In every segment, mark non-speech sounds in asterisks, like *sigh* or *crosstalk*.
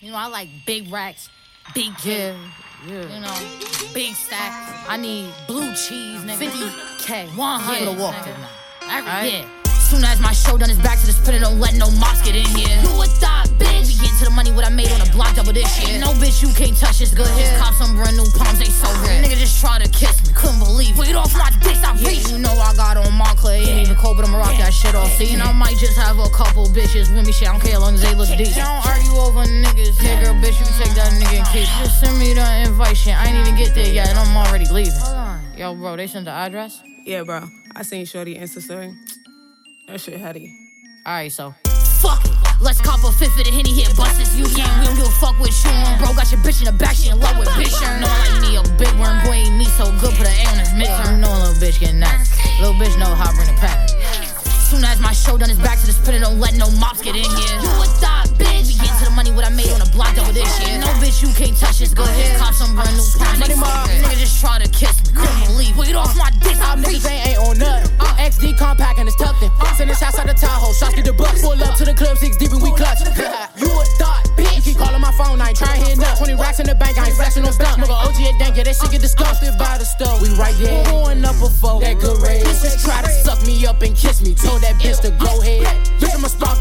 You know, I like big racks, big Yeah, yeah. you know, big stacks. I need blue cheese, nigga. 50K, 100. Yeah. walk. I, Alright. Yeah. Soon as my show done is back to the spinner, don't let no mops get in here. You a thought, bitch. We get to the money what I made on the block double this year. No bitch, you can't touch this good. Just cop some brand new palms, they so real. Nigga just try to kiss me, couldn't believe it. Get off my dick, I reach. You know I got on Moncler, ain't even cold, but I'ma rock that shit off. See, and I might just have a couple bitches with me, shit, I don't care as long as they look decent. I don't argue over niggas. Yeah, girl, bitch, you can take that nigga and keep. it. Just send me the invite shit. I ain't even get there yet, and I'm already leaving. Yo, bro, they sent the address? Yeah, bro. I seen Shorty Insta story. That shit heady. Alright, so. Fuck it. Let's cop a fifth of the henny hit buses. You can. We don't give a fuck with you on. Bro got your bitch in the back, she in love with bitch. You know I like me a big worm. Boy ain't me so good, put a A on his midterm. You know a little bitch get nuts. Little bitch know how to bring the pack. In here. You a thought, bitch. We get to the money what I made on the block double this year. No bitch, you can't touch this. Go ahead, cop some brand new palms. Money mob. Nigga just try to kiss me. Couldn't believe it. Get off my dick, I'm niggas ain't, ain't on nothing. Uh. I'm XD compact and it's tucked in. Uh. Sending shots out the Tahoe, shots get the bucks. Pull up to the club, six deep and we clutch. *laughs* you a thought, bitch. You keep calling my phone, I ain't trying to hit up. 20 racks in the bank, I ain't flexing no stuff. Nigga OG at dank, yeah, that shit get disgusted by the stove. We right there, pouring up a four. That good raise. Bitches try to suck me up and kiss me. Told that bitch to go uh. ahead.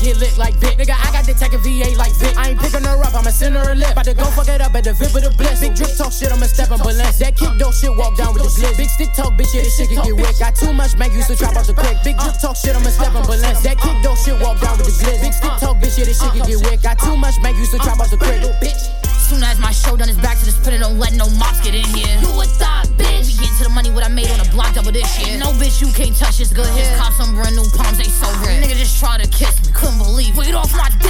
Get lit like Vic. Nigga, I got detective VA like Vic. I ain't picking her up, I'ma send her a lip. About to go fuck it up at the VIP of the bliss. Big drip talk shit, I'ma step on balance. That kick dope shit, walk down with the blitz. Big stick talk, bitch, yeah, this shit can get wick. Got too much mag, used to trap out the quick. Big drip talk shit, I'ma step on balance. That kick dope shit, walk down with the glitz. Big stick talk, bitch, yeah, this shit can get wick. Got too much mag, used to trap out the quick. Bitch. Soon as my show done is back to the spinner, don't let no mops get in here. You a thought, bitch. We get to the money what I made on the block double this year. No bitch, you can't touch this good. Just cop some brand new palms, they so real off my